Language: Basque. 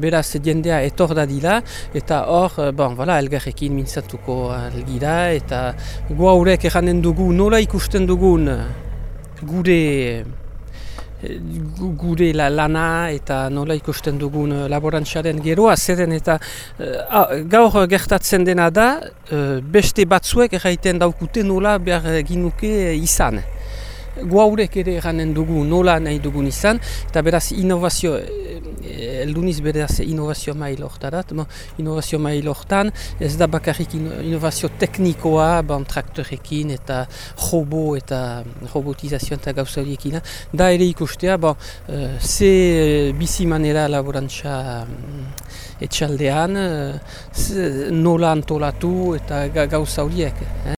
beraz jendea etor dadila, eta hor, eh, bon, voilà, elgarrekin mintzatuko algira, eta gu haurek erranen dugu nola ikusten dugun gure gure la lana eta nola ikusten dugun laborantxaren geroa, zeren eta gaur gertatzen dena da, beste batzuek erraiten daukute nola behar ginuke izan. Guaurek ere eranen dugu nola nahi dugun izan, eta beraz inovazio, elduniz beraz inovazio mail hortarat, inovazio mail hortan, ez da bakarrik inovazio teknikoa, ban traktorekin eta robo eta robotizazio eta gauza horiekin, da ere ikustea, bon, ze bizi manera laborantza etxaldean, nola antolatu eta gauza horiek.